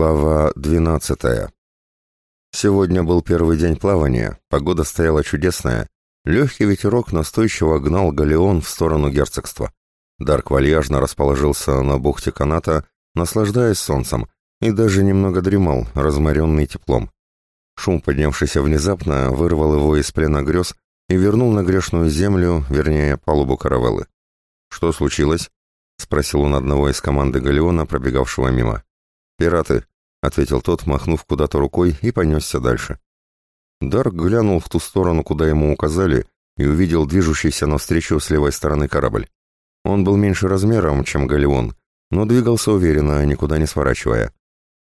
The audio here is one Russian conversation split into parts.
Глава 12. Сегодня был первый день плавания, погода стояла чудесная. Легкий ветерок настойчиво гнал галеон в сторону герцогства. Дарк вальяжно расположился на бухте каната, наслаждаясь солнцем, и даже немного дремал, разморенный теплом. Шум, поднявшийся внезапно, вырвал его из плена грез и вернул на грешную землю, вернее, палубу каравеллы. «Что случилось?» — спросил он одного из команды галеона, пробегавшего мимо. «Пираты», — ответил тот, махнув куда-то рукой, и понесся дальше. Дарк глянул в ту сторону, куда ему указали, и увидел движущийся навстречу с левой стороны корабль. Он был меньше размером, чем галеон, но двигался уверенно, никуда не сворачивая.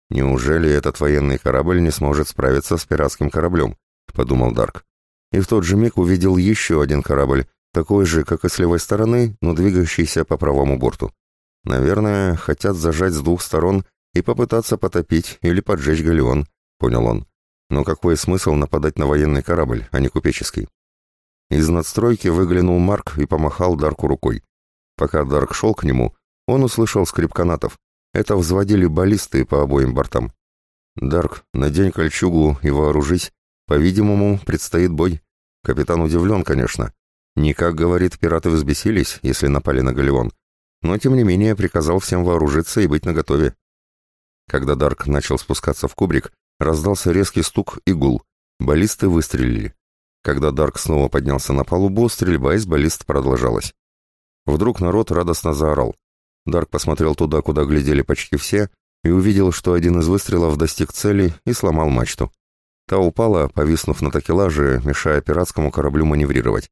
«Неужели этот военный корабль не сможет справиться с пиратским кораблем?» — подумал Дарк. И в тот же миг увидел еще один корабль, такой же, как и с левой стороны, но двигающийся по правому борту. Наверное, хотят зажать с двух сторон и попытаться потопить или поджечь галеон, понял он. Но какой смысл нападать на военный корабль, а не купеческий? Из надстройки выглянул Марк и помахал Дарку рукой. Пока Дарк шел к нему, он услышал скрип канатов. Это взводили баллисты по обоим бортам. «Дарк, надень кольчугу и вооружись. По-видимому, предстоит бой. Капитан удивлен, конечно. Никак, говорит, пираты взбесились, если напали на галеон. Но, тем не менее, приказал всем вооружиться и быть наготове. Когда Дарк начал спускаться в кубрик, раздался резкий стук и гул. Баллисты выстрелили. Когда Дарк снова поднялся на палубу, стрельба из баллист продолжалась. Вдруг народ радостно заорал. Дарк посмотрел туда, куда глядели почти все, и увидел, что один из выстрелов достиг цели и сломал мачту. Та упала, повиснув на такелаже, мешая пиратскому кораблю маневрировать.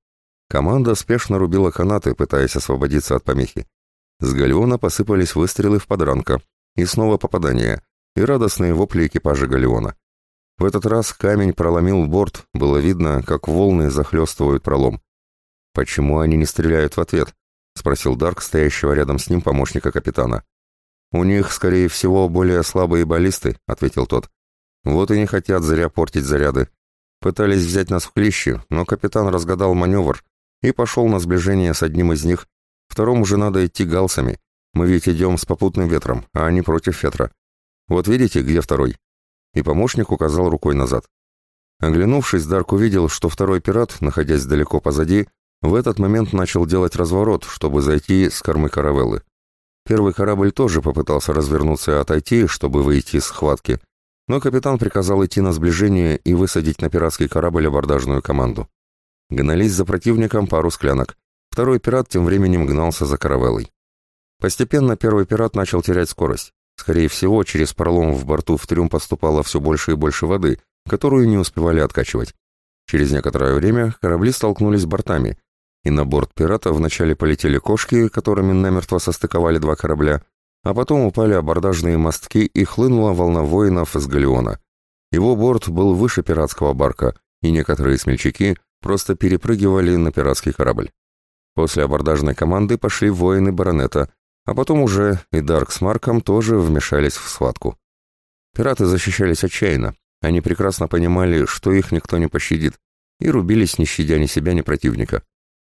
Команда спешно рубила канаты, пытаясь освободиться от помехи. С гальона посыпались выстрелы в подранка. И снова попадание. И радостные вопли экипажа «Галеона». В этот раз камень проломил борт, было видно, как волны захлестывают пролом. «Почему они не стреляют в ответ?» — спросил Дарк, стоящего рядом с ним помощника капитана. «У них, скорее всего, более слабые баллисты», — ответил тот. «Вот и не хотят зря портить заряды. Пытались взять нас в клещи, но капитан разгадал маневр и пошел на сближение с одним из них. Второму же надо идти галсами. Мы ведь идем с попутным ветром, а не против ветра. Вот видите, где второй?» И помощник указал рукой назад. Оглянувшись, Дарк увидел, что второй пират, находясь далеко позади, в этот момент начал делать разворот, чтобы зайти с кормы каравеллы. Первый корабль тоже попытался развернуться и отойти, чтобы выйти из схватки, но капитан приказал идти на сближение и высадить на пиратский корабль абордажную команду. Гнались за противником пару склянок. Второй пират тем временем гнался за каравеллой. Постепенно первый пират начал терять скорость. Скорее всего, через пролом в борту в трюм поступало все больше и больше воды, которую не успевали откачивать. Через некоторое время корабли столкнулись бортами, и на борт пирата вначале полетели кошки, которыми намертво состыковали два корабля, а потом упали абордажные мостки и хлынула волна воинов из галеона. Его борт был выше пиратского барка, и некоторые смельчаки просто перепрыгивали на пиратский корабль. После абордажной команды пошли воины баронета, а потом уже и Дарк с Марком тоже вмешались в схватку. Пираты защищались отчаянно. Они прекрасно понимали, что их никто не пощадит, и рубились, не щадя ни себя, ни противника.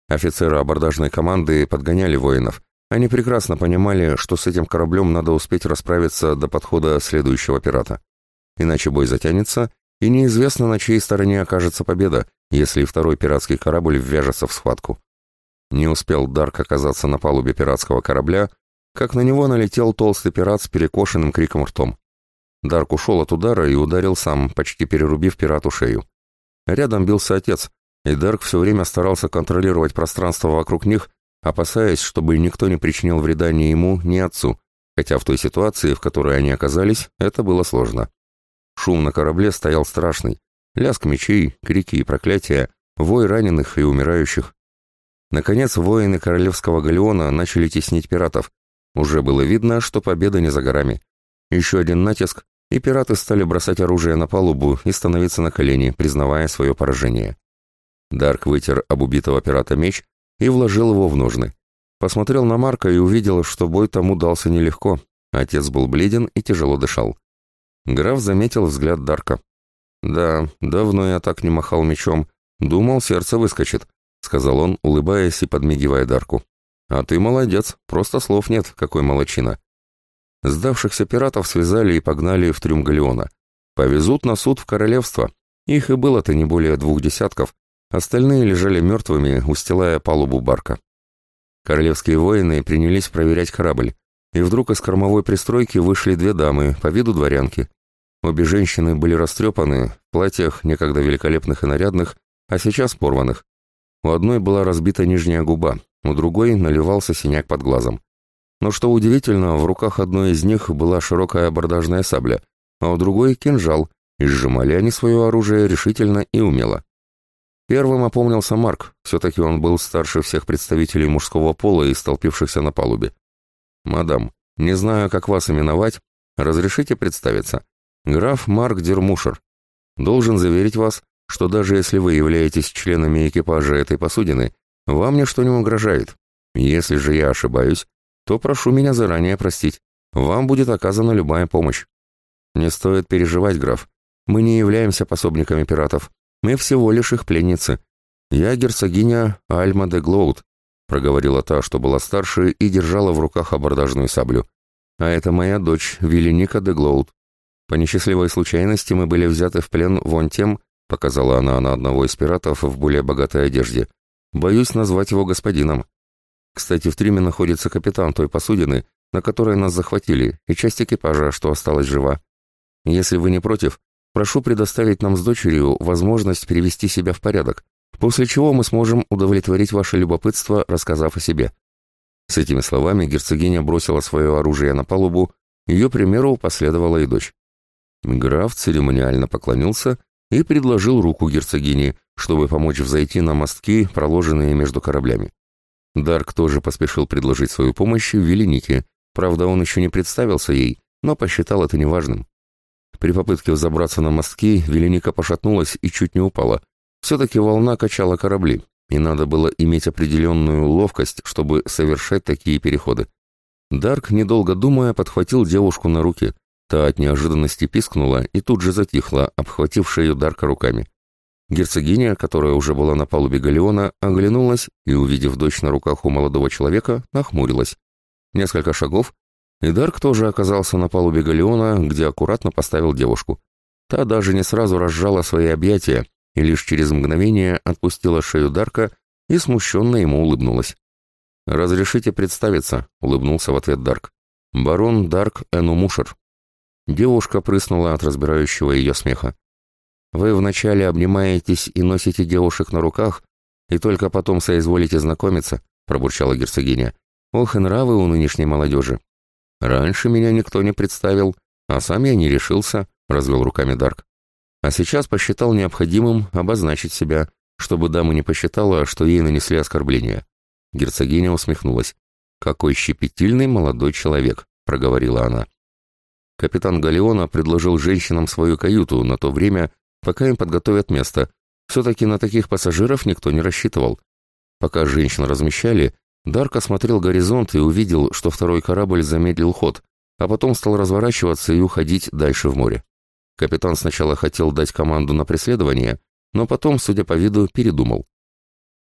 Офицеры абордажной команды подгоняли воинов. Они прекрасно понимали, что с этим кораблем надо успеть расправиться до подхода следующего пирата. Иначе бой затянется, и неизвестно, на чьей стороне окажется победа, если второй пиратский корабль ввяжется в схватку. Не успел Дарк оказаться на палубе пиратского корабля, как на него налетел толстый пират с перекошенным криком ртом. Дарк ушел от удара и ударил сам, почти перерубив пирату шею. Рядом бился отец, и Дарк все время старался контролировать пространство вокруг них, опасаясь, чтобы никто не причинил вреда ни ему, ни отцу, хотя в той ситуации, в которой они оказались, это было сложно. Шум на корабле стоял страшный. Лязг мечей, крики и проклятия, вой раненых и умирающих. Наконец, воины королевского галеона начали теснить пиратов. Уже было видно, что победа не за горами. Еще один натиск, и пираты стали бросать оружие на палубу и становиться на колени, признавая свое поражение. Дарк вытер об убитого пирата меч и вложил его в ножны. Посмотрел на Марка и увидел, что бой тому дался нелегко. Отец был бледен и тяжело дышал. Граф заметил взгляд Дарка. «Да, давно я так не махал мечом. Думал, сердце выскочит. — сказал он, улыбаясь и подмигивая Дарку. «А ты молодец, просто слов нет, какой молочина». Сдавшихся пиратов связали и погнали в трюм Галеона. Повезут на суд в королевство. Их и было-то не более двух десятков. Остальные лежали мертвыми, устилая палубу барка. Королевские воины принялись проверять корабль. И вдруг из кормовой пристройки вышли две дамы, по виду дворянки. Обе женщины были растрепаны, в платьях, некогда великолепных и нарядных, а сейчас порванных. У одной была разбита нижняя губа, у другой наливался синяк под глазом. Но что удивительно, в руках одной из них была широкая абордажная сабля, а у другой — кинжал, и сжимали они свое оружие решительно и умело. Первым опомнился Марк, все-таки он был старше всех представителей мужского пола и столпившихся на палубе. «Мадам, не знаю, как вас именовать, разрешите представиться. Граф Марк Дермушер. Должен заверить вас, что даже если вы являетесь членами экипажа этой посудины, вам ничто не угрожает. Если же я ошибаюсь, то прошу меня заранее простить. Вам будет оказана любая помощь. Не стоит переживать, граф. Мы не являемся пособниками пиратов. Мы всего лишь их пленницы. Я герцогиня Альма де Глоуд, проговорила та, что была старше и держала в руках абордажную саблю. А это моя дочь, Велиника де Глоуд. По несчастливой случайности мы были взяты в плен вон тем, — показала она на одного из пиратов в более богатой одежде. «Боюсь назвать его господином. Кстати, в триме находится капитан той посудины, на которой нас захватили, и часть экипажа, что осталась жива. Если вы не против, прошу предоставить нам с дочерью возможность привести себя в порядок, после чего мы сможем удовлетворить ваше любопытство, рассказав о себе». С этими словами герцогиня бросила свое оружие на палубу, ее примеру последовала и дочь. Граф церемониально поклонился и предложил руку герцогине, чтобы помочь взойти на мостки, проложенные между кораблями. Дарк тоже поспешил предложить свою помощь Велинике, правда, он еще не представился ей, но посчитал это неважным. При попытке взобраться на мостки Велиника пошатнулась и чуть не упала. Все-таки волна качала корабли, и надо было иметь определенную ловкость, чтобы совершать такие переходы. Дарк, недолго думая, подхватил девушку на руки, Та от неожиданности пискнула и тут же затихла, обхватив шею Дарка руками. Герцогиня, которая уже была на палубе галеона, оглянулась и, увидев дочь на руках у молодого человека, нахмурилась. Несколько шагов, и Дарк тоже оказался на палубе галеона, где аккуратно поставил девушку. Та даже не сразу разжала свои объятия и лишь через мгновение отпустила шею Дарка и смущенно ему улыбнулась. «Разрешите представиться», — улыбнулся в ответ Дарк. «Барон Дарк Энумушер». Девушка прыснула от разбирающего ее смеха. Вы вначале обнимаетесь и носите девушек на руках, и только потом соизволите знакомиться, пробурчала герцогиня. Ох, и нравы у нынешней молодежи. Раньше меня никто не представил, а сам я не решился, развел руками Дарк. А сейчас посчитал необходимым обозначить себя, чтобы дама не посчитала, что ей нанесли оскорбление. Герцогиня усмехнулась. «Какой щепетильный молодой человек», — проговорила она. Капитан Галеона предложил женщинам свою каюту на то время, пока им подготовят место. Все-таки на таких пассажиров никто не рассчитывал. Пока женщин размещали, Дарк осмотрел горизонт и увидел, что второй корабль замедлил ход, а потом стал разворачиваться и уходить дальше в море. Капитан сначала хотел дать команду на преследование, но потом, судя по виду, передумал.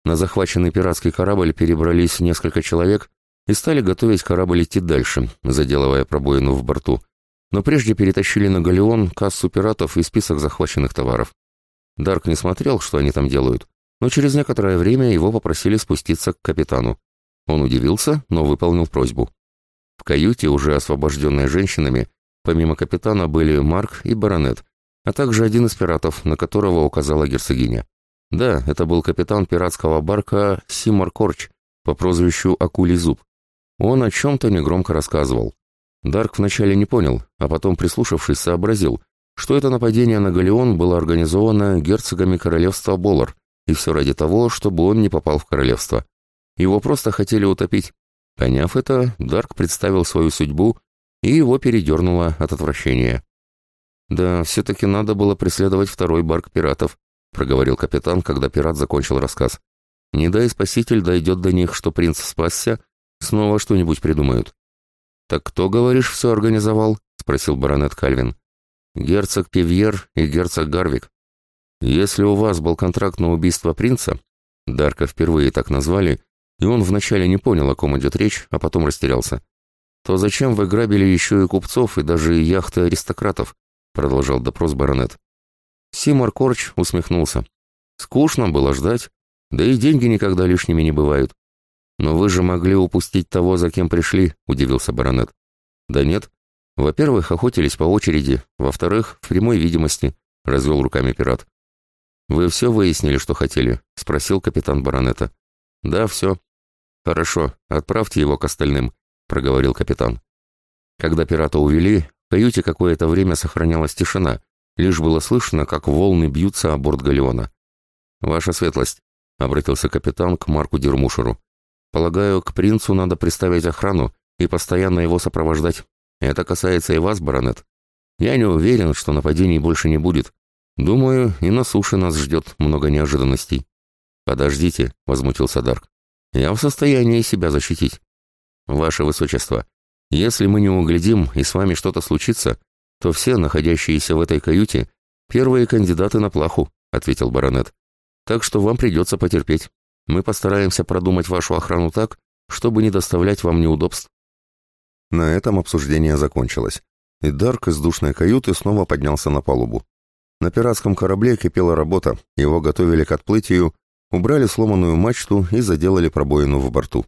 На захваченный пиратский корабль перебрались несколько человек и стали готовить корабль идти дальше, заделывая пробоину в борту – но прежде перетащили на галеон кассу пиратов и список захваченных товаров. Дарк не смотрел, что они там делают, но через некоторое время его попросили спуститься к капитану. Он удивился, но выполнил просьбу. В каюте, уже освобожденной женщинами, помимо капитана были Марк и Баронет, а также один из пиратов, на которого указала герцогиня. Да, это был капитан пиратского барка Симар Корч по прозвищу Акулий Зуб. Он о чем-то негромко рассказывал. Дарк вначале не понял, а потом, прислушавшись, сообразил, что это нападение на Галеон было организовано герцогами королевства Болар, и все ради того, чтобы он не попал в королевство. Его просто хотели утопить. Поняв это, Дарк представил свою судьбу, и его передернуло от отвращения. «Да, все-таки надо было преследовать второй барк пиратов», — проговорил капитан, когда пират закончил рассказ. «Не дай спаситель дойдет до них, что принц спасся, снова что-нибудь придумают». «Так кто, говоришь, все организовал?» — спросил баронет Кальвин. «Герцог Певьер и герцог Гарвик. Если у вас был контракт на убийство принца...» Дарка впервые так назвали, и он вначале не понял, о ком идет речь, а потом растерялся. «То зачем вы грабили еще и купцов, и даже яхты аристократов?» — продолжал допрос баронет. Симар Корч усмехнулся. «Скучно было ждать, да и деньги никогда лишними не бывают. «Но вы же могли упустить того, за кем пришли», — удивился баронет. «Да нет. Во-первых, охотились по очереди. Во-вторых, в прямой видимости», — развел руками пират. «Вы все выяснили, что хотели?» — спросил капитан баронета. «Да, все». «Хорошо, отправьте его к остальным», — проговорил капитан. Когда пирата увели, в каюте какое-то время сохранялась тишина, лишь было слышно, как волны бьются о борт галеона. «Ваша светлость», — обратился капитан к Марку Дермушеру. Полагаю, к принцу надо приставить охрану и постоянно его сопровождать. Это касается и вас, баронет. Я не уверен, что нападений больше не будет. Думаю, и на суше нас ждет много неожиданностей». «Подождите», — возмутился Дарк. «Я в состоянии себя защитить». «Ваше Высочество, если мы не углядим и с вами что-то случится, то все, находящиеся в этой каюте, первые кандидаты на плаху», — ответил баронет. «Так что вам придется потерпеть». Мы постараемся продумать вашу охрану так, чтобы не доставлять вам неудобств». На этом обсуждение закончилось, и Дарк из душной каюты снова поднялся на палубу. На пиратском корабле кипела работа, его готовили к отплытию, убрали сломанную мачту и заделали пробоину в борту.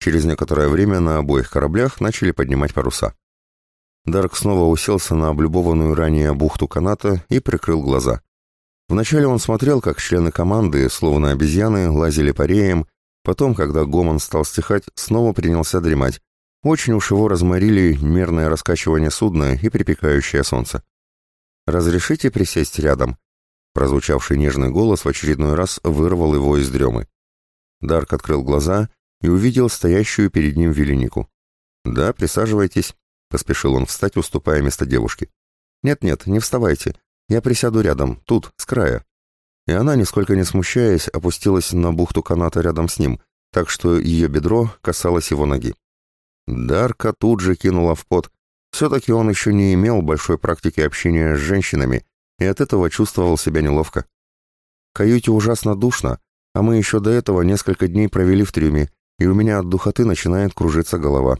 Через некоторое время на обоих кораблях начали поднимать паруса. Дарк снова уселся на облюбованную ранее бухту каната и прикрыл глаза. Вначале он смотрел, как члены команды, словно обезьяны, лазили по реям, потом, когда гомон стал стихать, снова принялся дремать. Очень уж его разморили мерное раскачивание судна и припекающее солнце. «Разрешите присесть рядом?» Прозвучавший нежный голос в очередной раз вырвал его из дремы. Дарк открыл глаза и увидел стоящую перед ним Велинику. «Да, присаживайтесь», — поспешил он встать, уступая место девушке. «Нет-нет, не вставайте», я присяду рядом, тут, с края». И она, нисколько не смущаясь, опустилась на бухту каната рядом с ним, так что ее бедро касалось его ноги. Дарка тут же кинула в пот. Все-таки он еще не имел большой практики общения с женщинами и от этого чувствовал себя неловко. Каюте ужасно душно, а мы еще до этого несколько дней провели в трюме, и у меня от духоты начинает кружиться голова.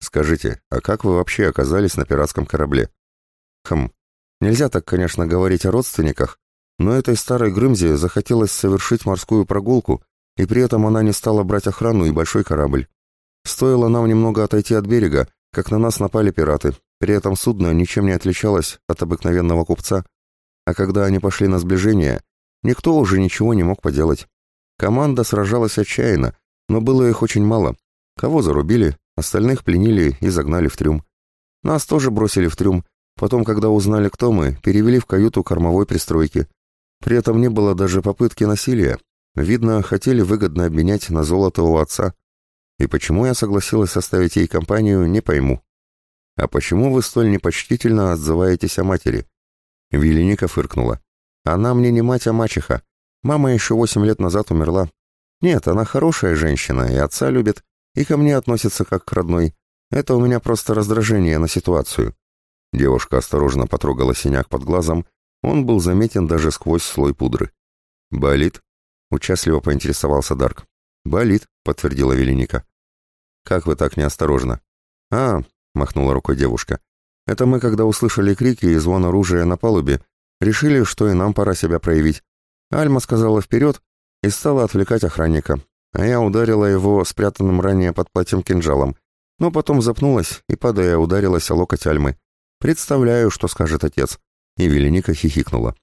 Скажите, а как вы вообще оказались на пиратском корабле? Хм, Нельзя так, конечно, говорить о родственниках, но этой старой Грымзе захотелось совершить морскую прогулку, и при этом она не стала брать охрану и большой корабль. Стоило нам немного отойти от берега, как на нас напали пираты. При этом судно ничем не отличалось от обыкновенного купца. А когда они пошли на сближение, никто уже ничего не мог поделать. Команда сражалась отчаянно, но было их очень мало. Кого зарубили, остальных пленили и загнали в трюм. Нас тоже бросили в трюм, Потом, когда узнали, кто мы, перевели в каюту кормовой пристройки. При этом не было даже попытки насилия. Видно, хотели выгодно обменять на золото у отца. И почему я согласилась составить ей компанию, не пойму. А почему вы столь непочтительно отзываетесь о матери? Велиника фыркнула. Она мне не мать, а мачеха. Мама еще восемь лет назад умерла. Нет, она хорошая женщина и отца любит, и ко мне относится как к родной. Это у меня просто раздражение на ситуацию. Девушка осторожно потрогала синяк под глазом, он был заметен даже сквозь слой пудры. «Болит?» — участливо поинтересовался Дарк. «Болит», — подтвердила Велиника. «Как вы так неосторожно?» «А», — махнула рукой девушка, — «это мы, когда услышали крики и звон оружия на палубе, решили, что и нам пора себя проявить. Альма сказала вперед и стала отвлекать охранника, а я ударила его спрятанным ранее под платьем кинжалом, но потом запнулась и, падая, ударилась о локоть Альмы. «Представляю, что скажет отец», — и Веленика хихикнула.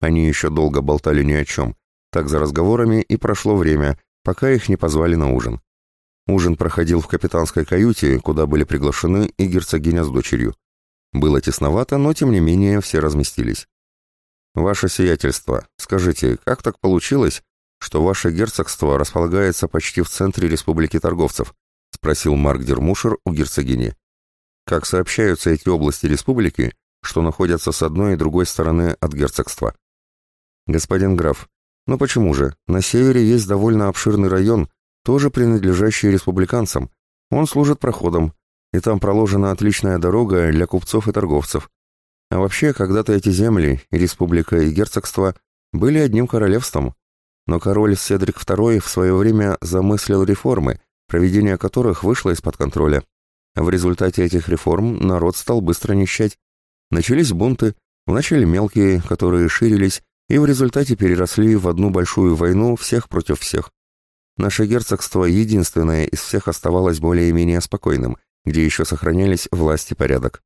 Они еще долго болтали ни о чем. Так за разговорами и прошло время, пока их не позвали на ужин. Ужин проходил в капитанской каюте, куда были приглашены и герцогиня с дочерью. Было тесновато, но тем не менее все разместились. «Ваше сиятельство, скажите, как так получилось, что ваше герцогство располагается почти в центре республики торговцев?» — спросил Марк Дермушер у герцогини. Как сообщаются эти области республики, что находятся с одной и другой стороны от герцогства. Господин граф, но почему же? На севере есть довольно обширный район, тоже принадлежащий республиканцам. Он служит проходом, и там проложена отличная дорога для купцов и торговцев. А вообще, когда-то эти земли, и республика, и герцогство, были одним королевством. Но король Седрик II в свое время замыслил реформы, проведение которых вышло из-под контроля. В результате этих реформ народ стал быстро нищать. Начались бунты, вначале мелкие, которые ширились, и в результате переросли в одну большую войну всех против всех. Наше герцогство единственное из всех оставалось более-менее спокойным, где еще сохранялись власть и порядок.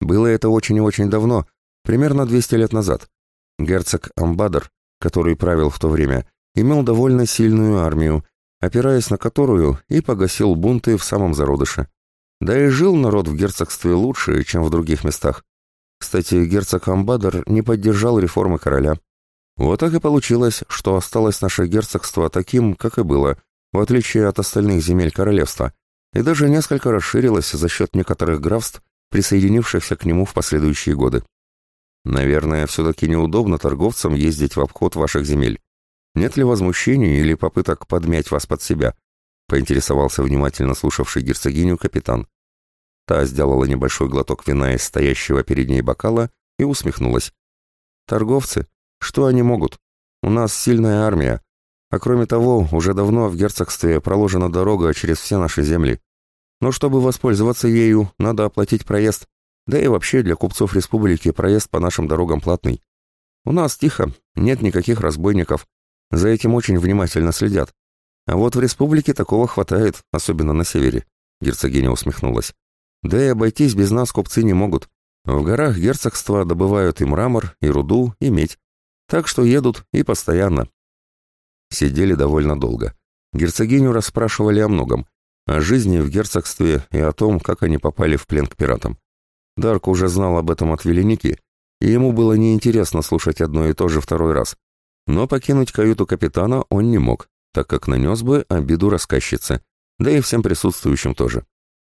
Было это очень и очень давно, примерно 200 лет назад. Герцог Амбадр, который правил в то время, имел довольно сильную армию, опираясь на которую и погасил бунты в самом зародыше. Да и жил народ в герцогстве лучше, чем в других местах. Кстати, герцог Амбадр не поддержал реформы короля. Вот так и получилось, что осталось наше герцогство таким, как и было, в отличие от остальных земель королевства, и даже несколько расширилось за счет некоторых графств, присоединившихся к нему в последующие годы. Наверное, все-таки неудобно торговцам ездить в обход ваших земель. Нет ли возмущений или попыток подмять вас под себя? поинтересовался внимательно слушавший герцогиню капитан. Та сделала небольшой глоток вина из стоящего перед ней бокала и усмехнулась. «Торговцы? Что они могут? У нас сильная армия. А кроме того, уже давно в герцогстве проложена дорога через все наши земли. Но чтобы воспользоваться ею, надо оплатить проезд. Да и вообще для купцов республики проезд по нашим дорогам платный. У нас тихо, нет никаких разбойников. За этим очень внимательно следят. А вот в республике такого хватает, особенно на севере. Герцогиня усмехнулась. Да и обойтись без нас купцы не могут. В горах герцогства добывают и мрамор, и руду, и медь. Так что едут и постоянно. Сидели довольно долго. Герцогиню расспрашивали о многом. О жизни в герцогстве и о том, как они попали в плен к пиратам. Дарк уже знал об этом от Веленики, и ему было неинтересно слушать одно и то же второй раз. Но покинуть каюту капитана он не мог так как нанес бы обиду рассказчице, да и всем присутствующим тоже.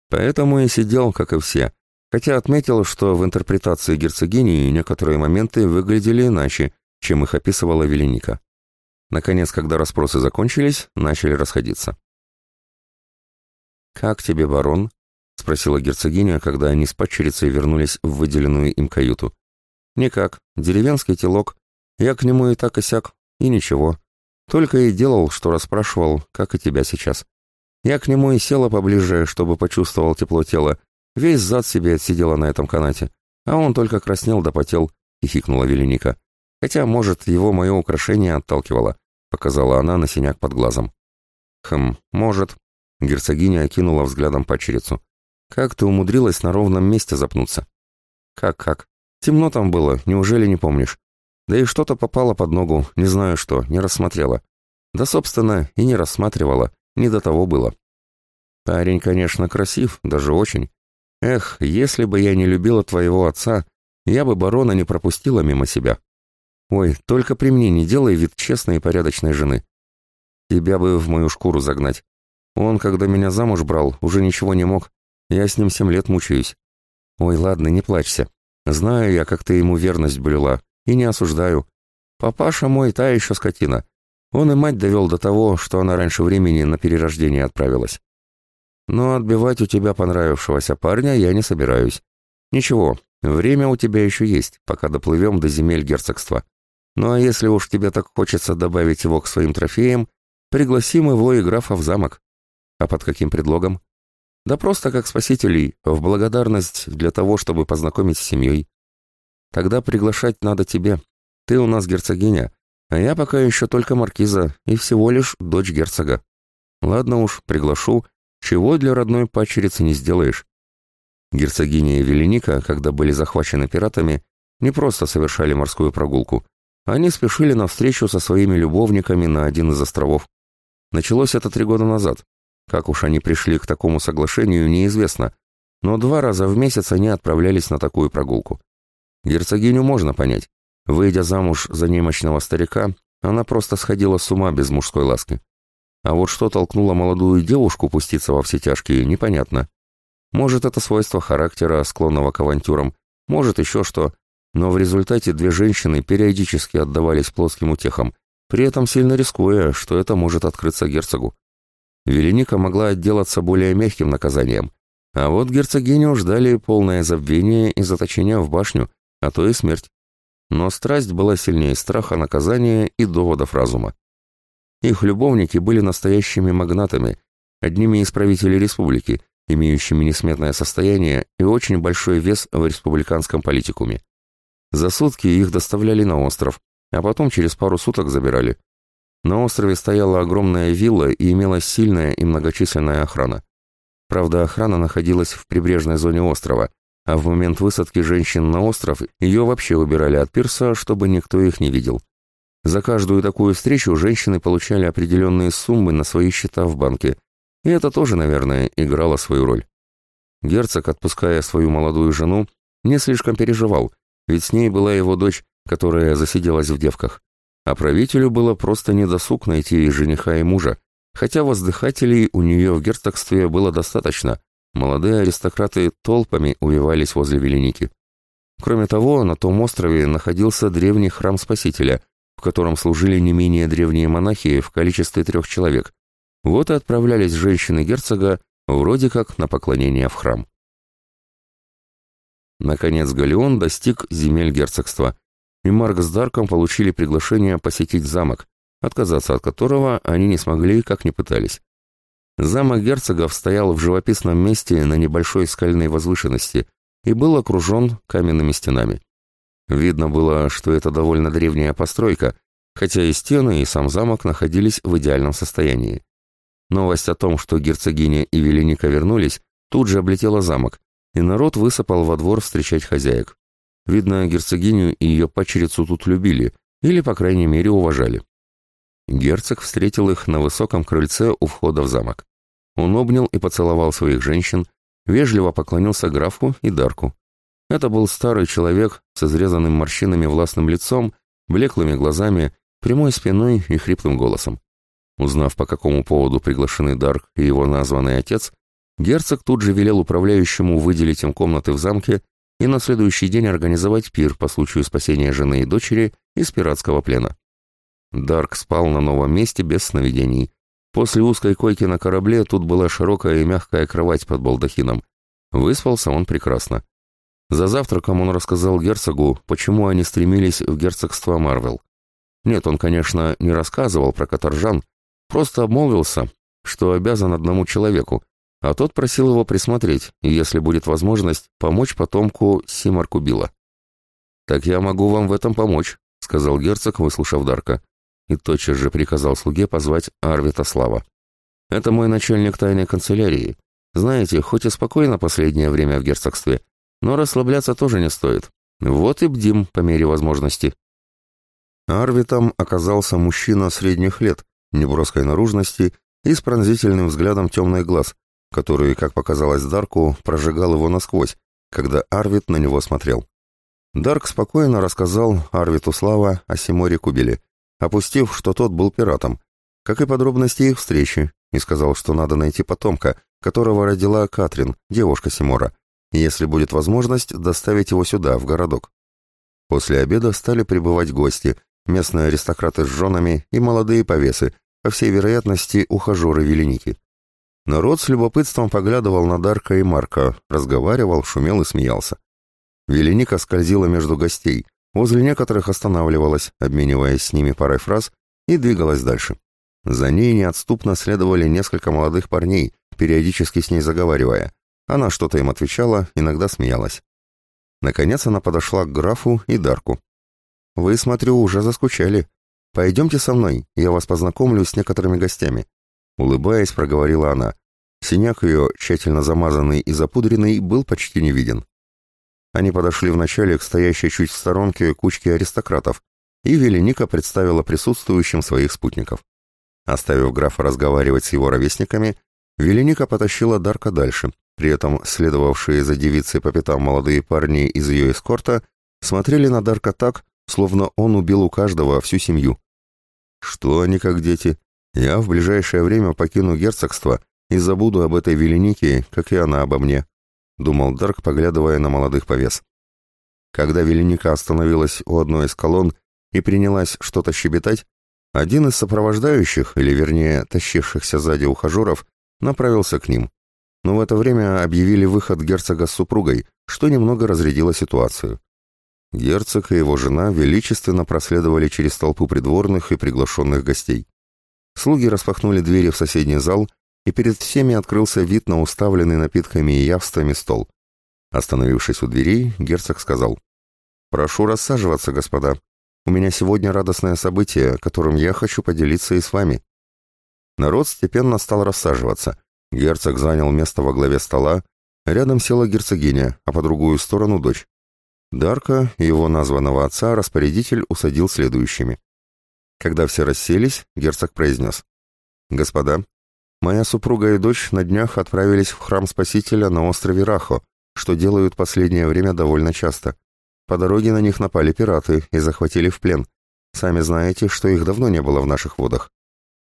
Поэтому и сидел, как и все, хотя отметил, что в интерпретации герцогини некоторые моменты выглядели иначе, чем их описывала Веленика. Наконец, когда расспросы закончились, начали расходиться. «Как тебе, барон?» — спросила герцогиня, когда они с падчерицей вернулись в выделенную им каюту. «Никак. Деревенский телок. Я к нему и так и сяк. И ничего. Только и делал, что расспрашивал, как и тебя сейчас. Я к нему и села поближе, чтобы почувствовал тепло тела. Весь зад себе отсидела на этом канате. А он только краснел да потел, — хихикнула Велиника. Хотя, может, его мое украшение отталкивало, — показала она на синяк под глазом. Хм, может. Герцогиня окинула взглядом пачерицу. Как ты умудрилась на ровном месте запнуться? Как-как? Темно там было, неужели не помнишь? Да и что-то попало под ногу, не знаю что, не рассмотрела. Да, собственно, и не рассматривала, не до того было. Парень, конечно, красив, даже очень. Эх, если бы я не любила твоего отца, я бы барона не пропустила мимо себя. Ой, только при мне не делай вид честной и порядочной жены. Тебя бы в мою шкуру загнать. Он, когда меня замуж брал, уже ничего не мог. Я с ним семь лет мучаюсь. Ой, ладно, не плачься. Знаю я, как ты ему верность блюла и не осуждаю. Папаша мой та еще скотина. Он и мать довел до того, что она раньше времени на перерождение отправилась. Но отбивать у тебя понравившегося парня я не собираюсь. Ничего, время у тебя еще есть, пока доплывем до земель герцогства. Ну а если уж тебе так хочется добавить его к своим трофеям, пригласим его и графа в замок. А под каким предлогом? Да просто как спасителей, в благодарность для того, чтобы познакомить с семьей. Тогда приглашать надо тебе. Ты у нас герцогиня, а я пока еще только маркиза и всего лишь дочь герцога. Ладно уж, приглашу. Чего для родной пачерицы не сделаешь. Герцогиня и Велиника, когда были захвачены пиратами, не просто совершали морскую прогулку. Они спешили на встречу со своими любовниками на один из островов. Началось это три года назад. Как уж они пришли к такому соглашению, неизвестно. Но два раза в месяц они отправлялись на такую прогулку. Герцогиню можно понять. Выйдя замуж за немощного старика, она просто сходила с ума без мужской ласки. А вот что толкнуло молодую девушку пуститься во все тяжкие, непонятно. Может, это свойство характера, склонного к авантюрам, может, еще что. Но в результате две женщины периодически отдавались плоским утехам, при этом сильно рискуя, что это может открыться герцогу. Велиника могла отделаться более мягким наказанием. А вот герцогиню ждали полное забвение и заточение в башню, а то и смерть. Но страсть была сильнее страха, наказания и доводов разума. Их любовники были настоящими магнатами, одними из правителей республики, имеющими несметное состояние и очень большой вес в республиканском политикуме. За сутки их доставляли на остров, а потом через пару суток забирали. На острове стояла огромная вилла и имелась сильная и многочисленная охрана. Правда, охрана находилась в прибрежной зоне острова, а в момент высадки женщин на остров ее вообще убирали от пирса, чтобы никто их не видел. За каждую такую встречу женщины получали определенные суммы на свои счета в банке, и это тоже, наверное, играло свою роль. Герцог, отпуская свою молодую жену, не слишком переживал, ведь с ней была его дочь, которая засиделась в девках. А правителю было просто недосуг найти и жениха, и мужа, хотя воздыхателей у нее в герцогстве было достаточно, Молодые аристократы толпами увивались возле Веленики. Кроме того, на том острове находился древний храм Спасителя, в котором служили не менее древние монахи в количестве трех человек. Вот и отправлялись женщины герцога вроде как на поклонение в храм. Наконец Галеон достиг земель герцогства, и Марк с Дарком получили приглашение посетить замок, отказаться от которого они не смогли, как ни пытались. Замок герцогов стоял в живописном месте на небольшой скальной возвышенности и был окружен каменными стенами. Видно было, что это довольно древняя постройка, хотя и стены, и сам замок находились в идеальном состоянии. Новость о том, что герцогиня и Веленика вернулись, тут же облетела замок, и народ высыпал во двор встречать хозяек. Видно, герцогиню и ее пачерицу тут любили, или, по крайней мере, уважали. Герцог встретил их на высоком крыльце у входа в замок. Он обнял и поцеловал своих женщин, вежливо поклонился графу и Дарку. Это был старый человек с изрезанным морщинами властным лицом, блеклыми глазами, прямой спиной и хриплым голосом. Узнав, по какому поводу приглашены Дарк и его названный отец, герцог тут же велел управляющему выделить им комнаты в замке и на следующий день организовать пир по случаю спасения жены и дочери из пиратского плена. Дарк спал на новом месте без сновидений. После узкой койки на корабле тут была широкая и мягкая кровать под балдахином. Выспался он прекрасно. За завтраком он рассказал герцогу, почему они стремились в герцогство Марвел. Нет, он, конечно, не рассказывал про каторжан, просто обмолвился, что обязан одному человеку, а тот просил его присмотреть, и, если будет возможность, помочь потомку Симаркубила. «Так я могу вам в этом помочь», — сказал герцог, выслушав Дарка и тотчас же приказал слуге позвать Арвита Слава. «Это мой начальник тайной канцелярии. Знаете, хоть и спокойно последнее время в герцогстве, но расслабляться тоже не стоит. Вот и бдим по мере возможности». Арвитом оказался мужчина средних лет, неброской наружности и с пронзительным взглядом темных глаз, который, как показалось Дарку, прожигал его насквозь, когда Арвит на него смотрел. Дарк спокойно рассказал Арвиту Слава о Симоре Кубеле, опустив, что тот был пиратом, как и подробности их встречи, и сказал, что надо найти потомка, которого родила Катрин, девушка Симора, и, если будет возможность, доставить его сюда, в городок. После обеда стали прибывать гости, местные аристократы с женами и молодые повесы, по всей вероятности, ухажеры Веленики. Народ с любопытством поглядывал на Дарка и Марка, разговаривал, шумел и смеялся. Веленика скользила между гостей, Возле некоторых останавливалась, обмениваясь с ними парой фраз, и двигалась дальше. За ней неотступно следовали несколько молодых парней, периодически с ней заговаривая. Она что-то им отвечала, иногда смеялась. Наконец она подошла к графу и Дарку. «Вы, смотрю, уже заскучали. Пойдемте со мной, я вас познакомлю с некоторыми гостями». Улыбаясь, проговорила она. Синяк ее, тщательно замазанный и запудренный, был почти не виден. Они подошли вначале к стоящей чуть в сторонке кучке аристократов, и Велиника представила присутствующим своих спутников. Оставив графа разговаривать с его ровесниками, Велиника потащила Дарка дальше, при этом следовавшие за девицей по пятам молодые парни из ее эскорта смотрели на Дарка так, словно он убил у каждого всю семью. «Что они как дети? Я в ближайшее время покину герцогство и забуду об этой Веленике, как и она обо мне», думал Дарк, поглядывая на молодых повес. Когда Веленика остановилась у одной из колонн и принялась что-то щебетать, один из сопровождающих, или вернее, тащившихся сзади ухажеров, направился к ним. Но в это время объявили выход герцога с супругой, что немного разрядило ситуацию. Герцог и его жена величественно проследовали через толпу придворных и приглашенных гостей. Слуги распахнули двери в соседний зал и перед всеми открылся вид на уставленный напитками и явствами стол. Остановившись у дверей, герцог сказал, «Прошу рассаживаться, господа. У меня сегодня радостное событие, которым я хочу поделиться и с вами». Народ степенно стал рассаживаться. Герцог занял место во главе стола, рядом села герцогиня, а по другую сторону дочь. Дарка, его названного отца, распорядитель усадил следующими. Когда все расселись, герцог произнес. «Господа, Моя супруга и дочь на днях отправились в храм Спасителя на острове Рахо, что делают последнее время довольно часто. По дороге на них напали пираты и захватили в плен. Сами знаете, что их давно не было в наших водах.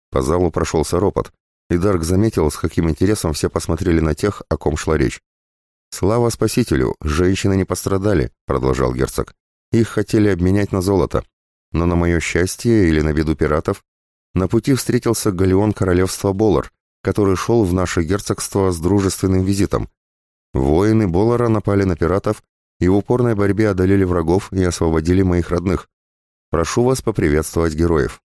По залу прошелся ропот, и Дарк заметил, с каким интересом все посмотрели на тех, о ком шла речь. «Слава спасителю! Женщины не пострадали», — продолжал герцог. «Их хотели обменять на золото. Но на мое счастье или на беду пиратов, на пути встретился галеон королевства Болар, который шел в наше герцогство с дружественным визитом. Воины Болора напали на пиратов и в упорной борьбе одолели врагов и освободили моих родных. Прошу вас поприветствовать героев».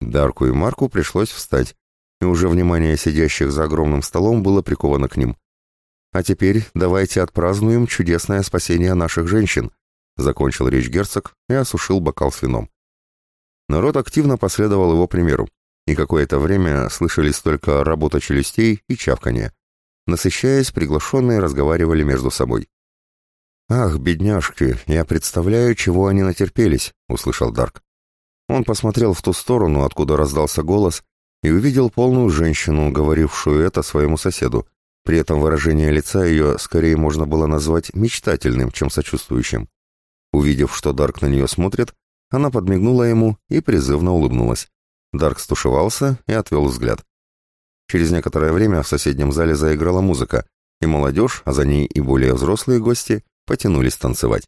Дарку и Марку пришлось встать, и уже внимание сидящих за огромным столом было приковано к ним. «А теперь давайте отпразднуем чудесное спасение наших женщин», закончил речь герцог и осушил бокал с вином. Народ активно последовал его примеру и какое-то время слышались только работа челюстей и чавканье. Насыщаясь, приглашенные разговаривали между собой. «Ах, бедняжки, я представляю, чего они натерпелись», — услышал Дарк. Он посмотрел в ту сторону, откуда раздался голос, и увидел полную женщину, говорившую это своему соседу. При этом выражение лица ее скорее можно было назвать мечтательным, чем сочувствующим. Увидев, что Дарк на нее смотрит, она подмигнула ему и призывно улыбнулась. Дарк стушевался и отвел взгляд. Через некоторое время в соседнем зале заиграла музыка, и молодежь, а за ней и более взрослые гости, потянулись танцевать.